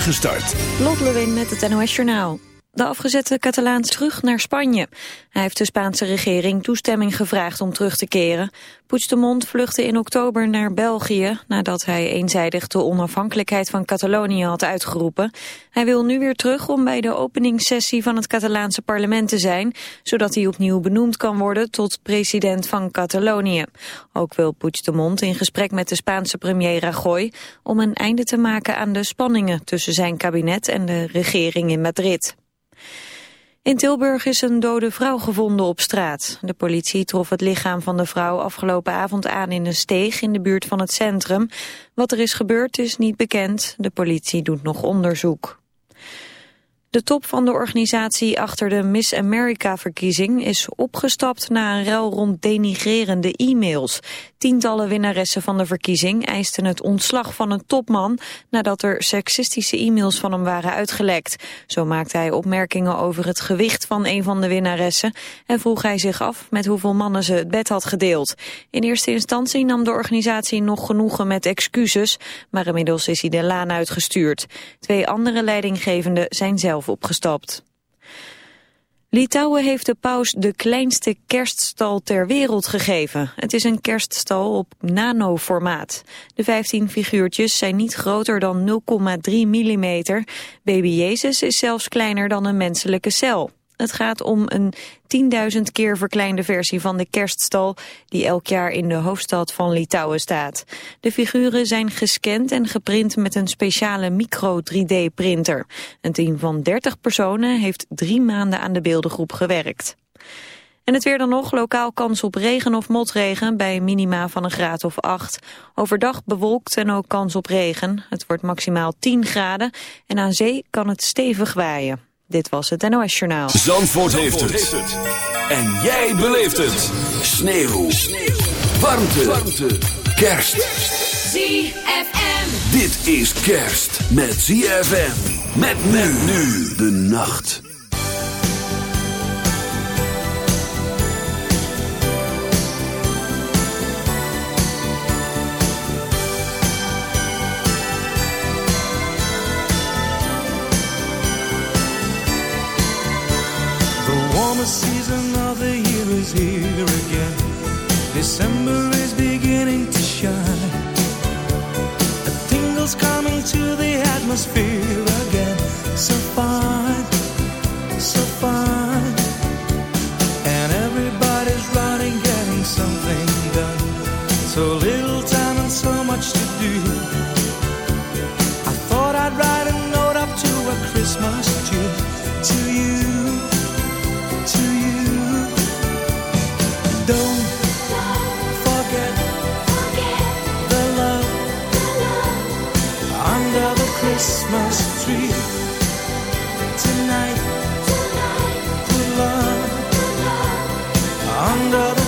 start. Lot Lewin met het NOS Journaal. De afgezette Catalaan terug naar Spanje. Hij heeft de Spaanse regering toestemming gevraagd om terug te keren. Puigdemont vluchtte in oktober naar België... nadat hij eenzijdig de onafhankelijkheid van Catalonië had uitgeroepen. Hij wil nu weer terug om bij de openingssessie van het Catalaanse parlement te zijn... zodat hij opnieuw benoemd kan worden tot president van Catalonië. Ook wil Puigdemont in gesprek met de Spaanse premier Rajoy... om een einde te maken aan de spanningen tussen zijn kabinet en de regering in Madrid. In Tilburg is een dode vrouw gevonden op straat. De politie trof het lichaam van de vrouw afgelopen avond aan in een steeg in de buurt van het centrum. Wat er is gebeurd is niet bekend. De politie doet nog onderzoek. De top van de organisatie achter de Miss America-verkiezing is opgestapt na een rel rond denigrerende e-mails. Tientallen winnaressen van de verkiezing eisten het ontslag van een topman nadat er seksistische e-mails van hem waren uitgelekt. Zo maakte hij opmerkingen over het gewicht van een van de winnaressen en vroeg hij zich af met hoeveel mannen ze het bed had gedeeld. In eerste instantie nam de organisatie nog genoegen met excuses, maar inmiddels is hij de laan uitgestuurd. Twee andere leidinggevenden zijn zelf opgestapt. Litouwen heeft de paus de kleinste kerststal ter wereld gegeven. Het is een kerststal op nanoformaat. De 15 figuurtjes zijn niet groter dan 0,3 mm. Baby Jezus is zelfs kleiner dan een menselijke cel. Het gaat om een 10.000 keer verkleinde versie van de kerststal die elk jaar in de hoofdstad van Litouwen staat. De figuren zijn gescand en geprint met een speciale micro-3D-printer. Een team van 30 personen heeft drie maanden aan de beeldengroep gewerkt. En het weer dan nog, lokaal kans op regen of motregen bij minima van een graad of 8. Overdag bewolkt en ook kans op regen. Het wordt maximaal 10 graden en aan zee kan het stevig waaien. Dit was het NOS Journaal. Zandvoort, heeft, het. En jij beleeft het. Sneeuw. Sneeuw. Warmte. Warmte. Kerst. ZFM. Dit is kerst met ZFM. Met men nu de nacht. Warmest season of the year is here again. December is beginning to shine. A tingle's coming to the atmosphere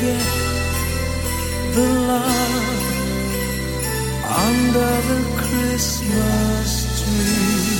forget the love under the Christmas tree.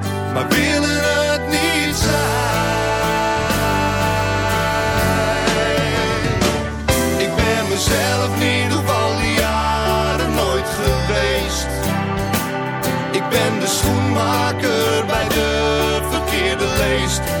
maar willen het niet zijn. Ik ben mezelf niet op al die jaren nooit geweest. Ik ben de schoenmaker bij de verkeerde leest.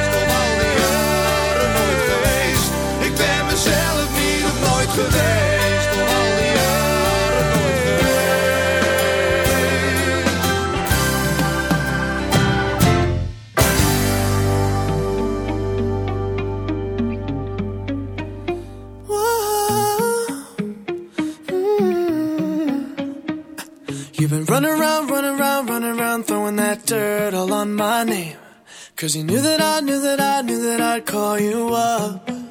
Cause you knew that I knew that I knew that I'd call you up.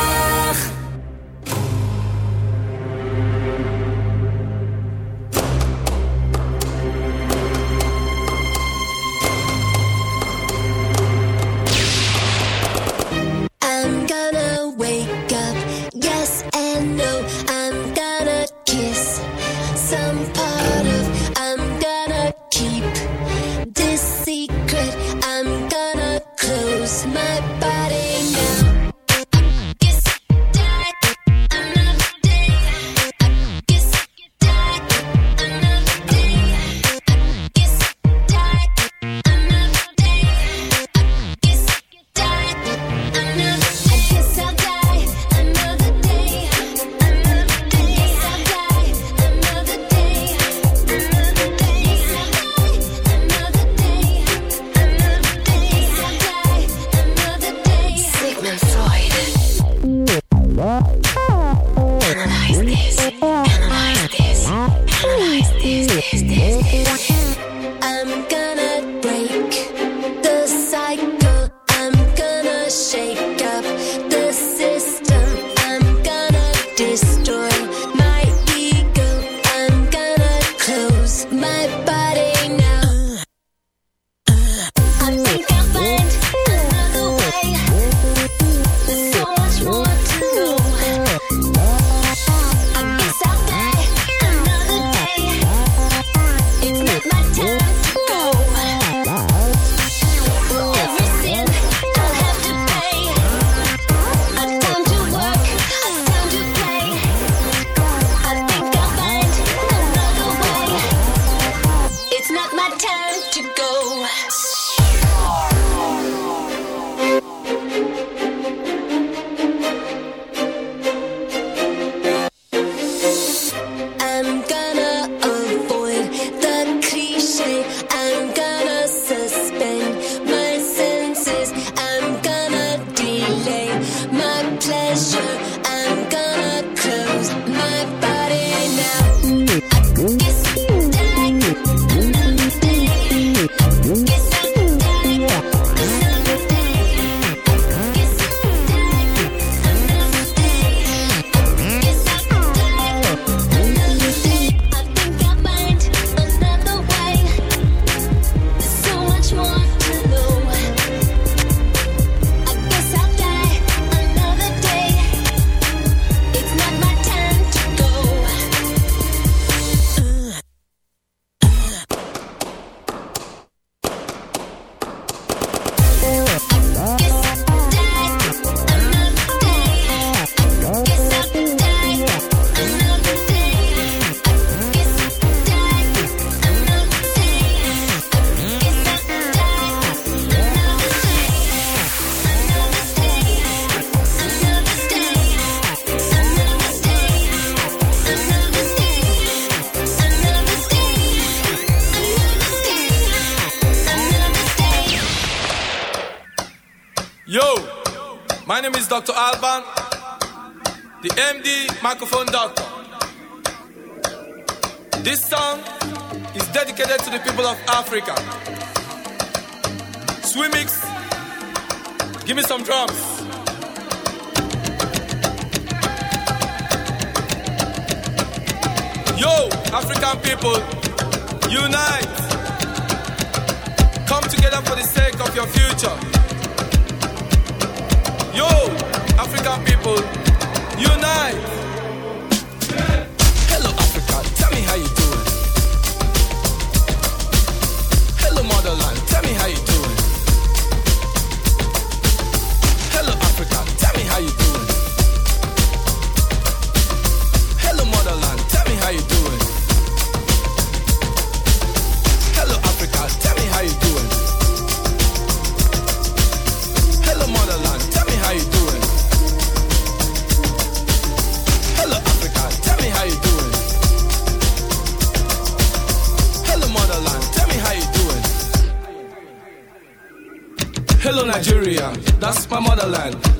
Africa.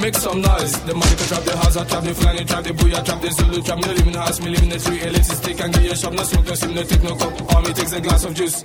Make some noise. The money can trap the house, I trap the flying, trap the booyah, trap the Zulu, trap me live house, me live in the tree, elitist stick and give you a shop, no smoke, no sim, no take no cup. All me takes a glass of juice.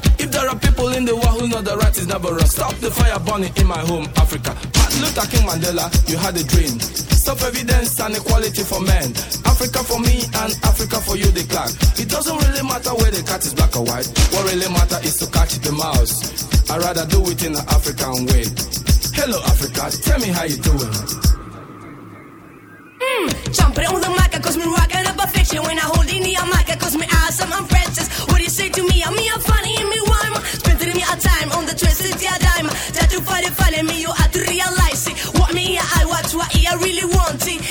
There are people in the world who know the right is never wrong, stop the fire burning in my home, Africa. Martin Luther King Mandela, you had a dream. Self evidence and equality for men. Africa for me and Africa for you, the clan. It doesn't really matter where the cat is black or white. What really matters is to catch the mouse. I'd rather do it in an African way. Hello, Africa, tell me how you doing. Hmm, jumping on the mic, cause me rockin' up a fiction. When I hold Find me, you have to realize it. What me, I watch, what I really want it.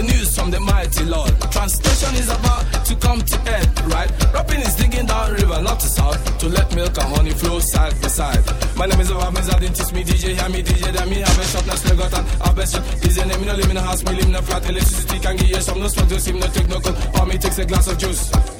The news from the mighty Lord. Translation is about to come to end, right? Rapping is digging down river, not to south, to let milk and honey flow side by side. My name is Obama, didn't teach me DJ, hear me DJ, then me have a shop, now still got an have a shop. DJ name, me no live in a house, me live in a flat, electricity can give you some, no smoke, no steam, no take no cold, or me takes a glass of juice.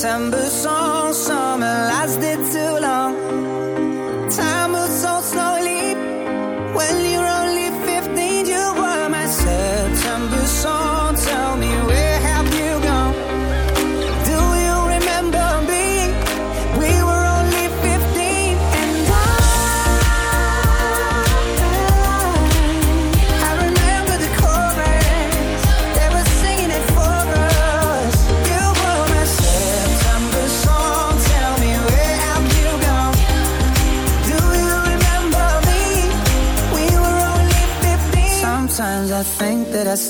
September song,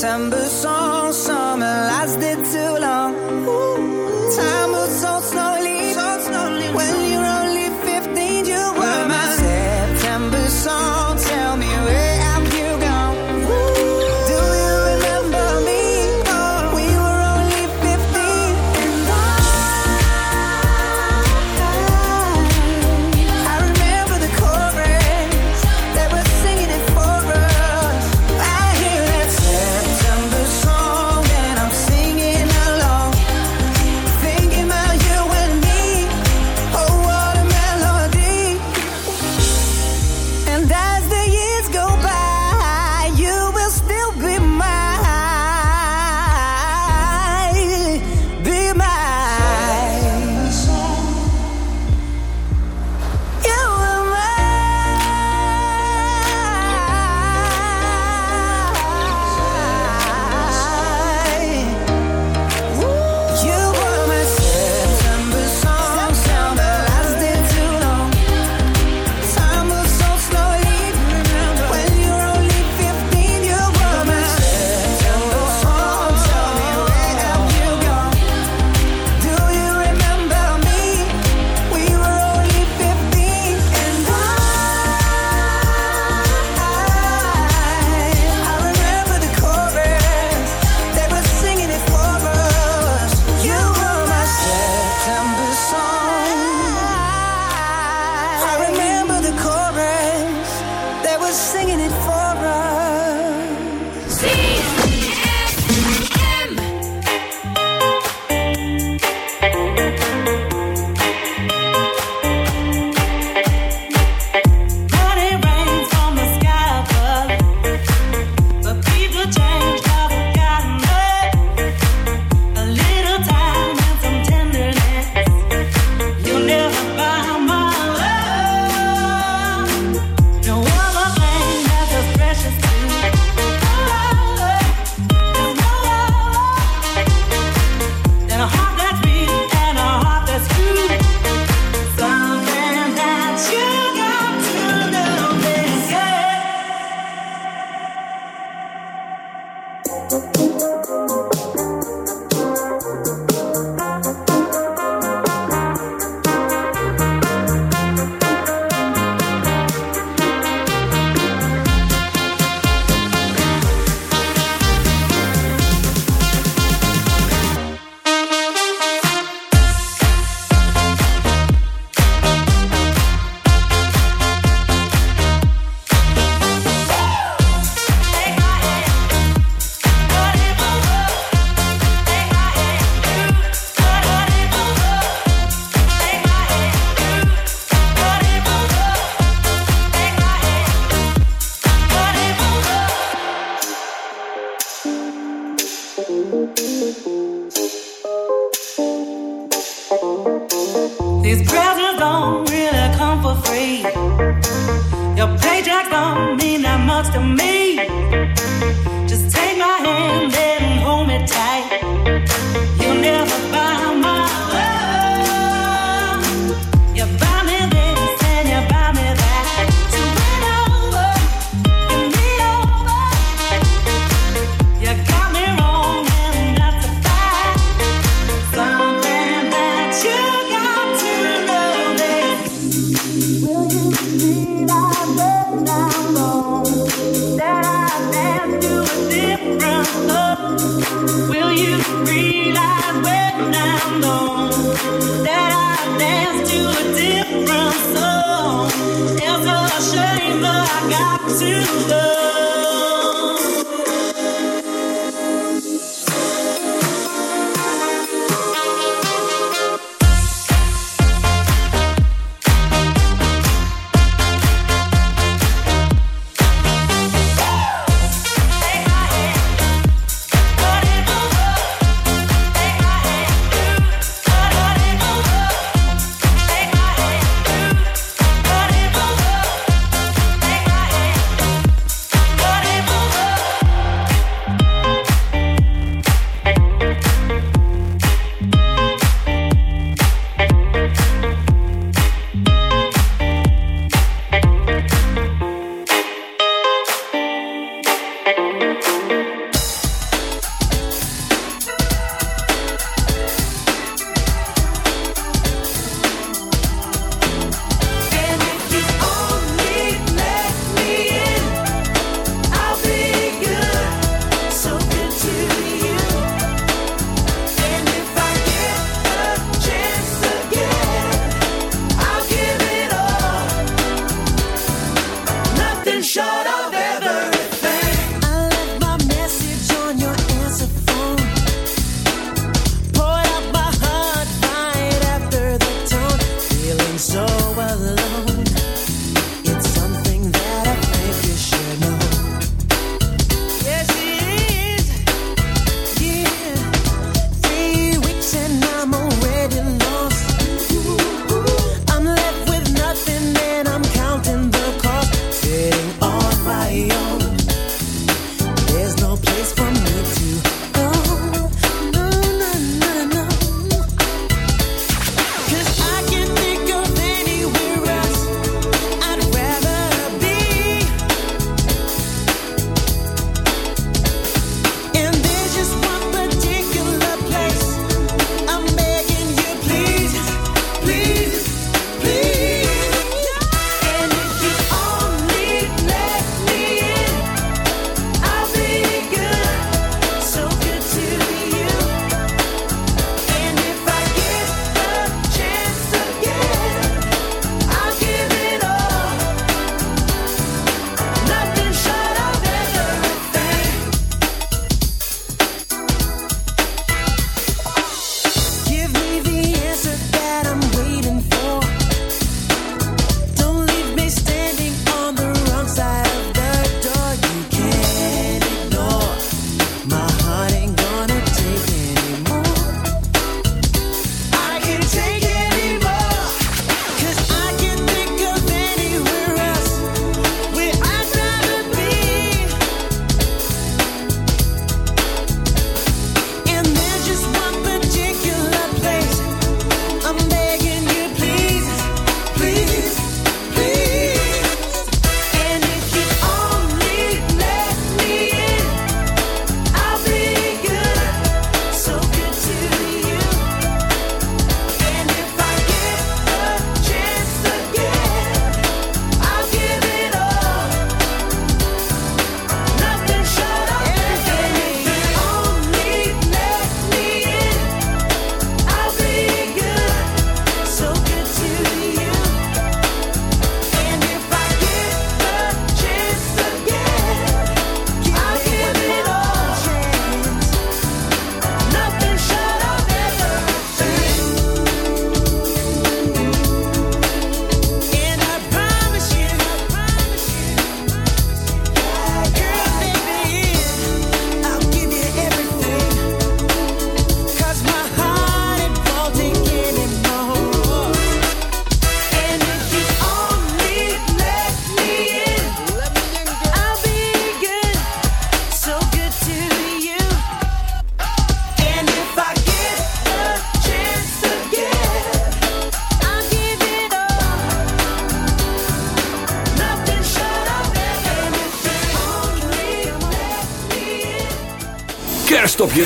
September song,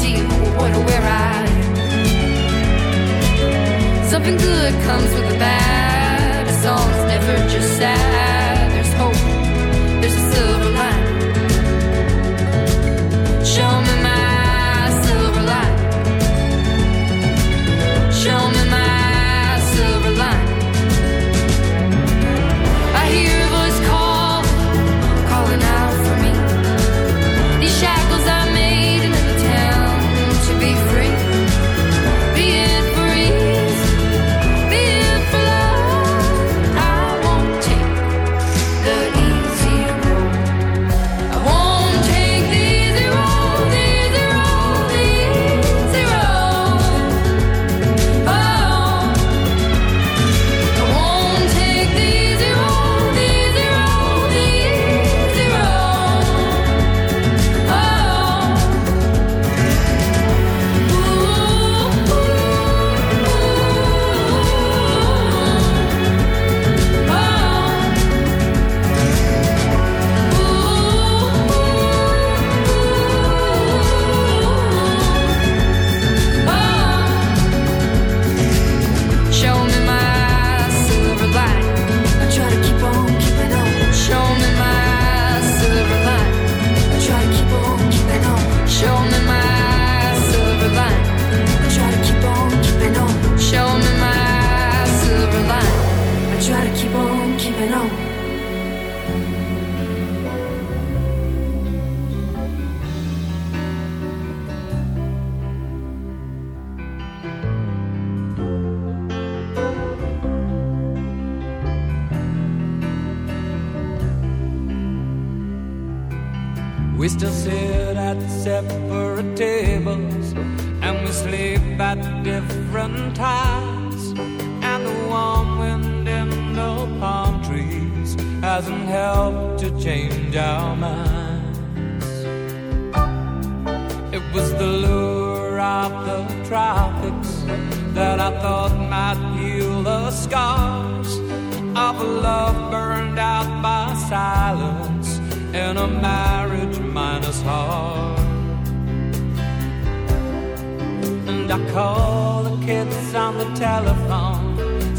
deep water I. Something good comes with the bad. A song's never just sad.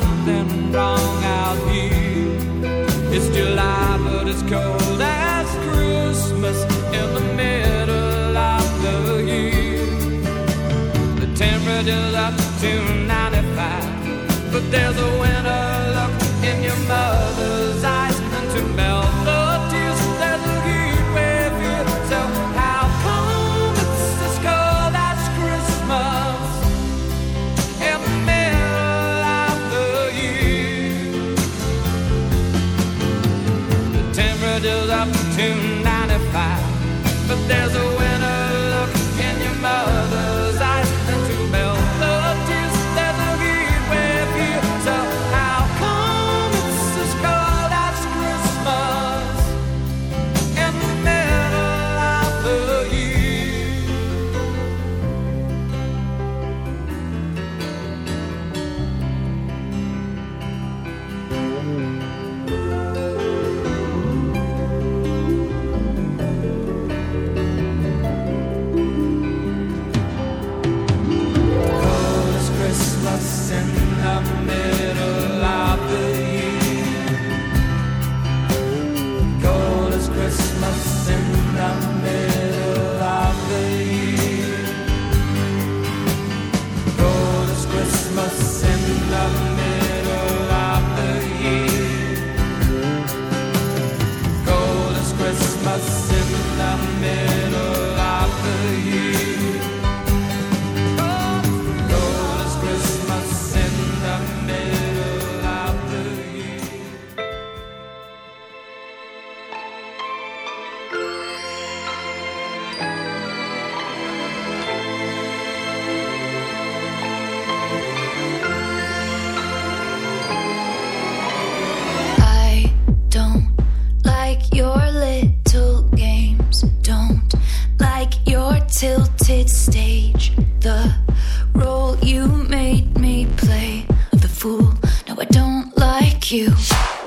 Something wrong out here. It's July, but it's cold as Christmas in the middle of the year. The temperature's up to 95, but there's a winter up to 95, but there's a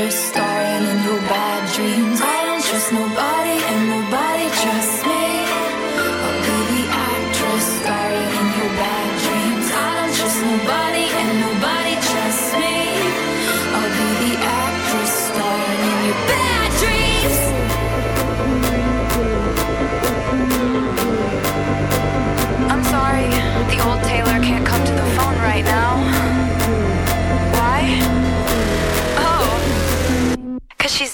Actress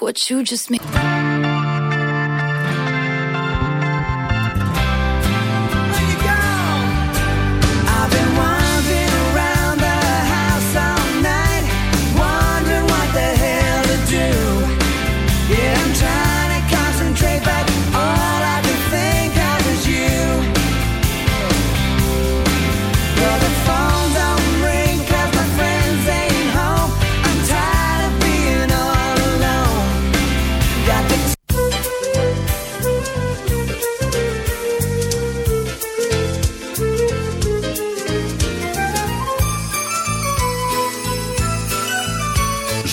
What you just made.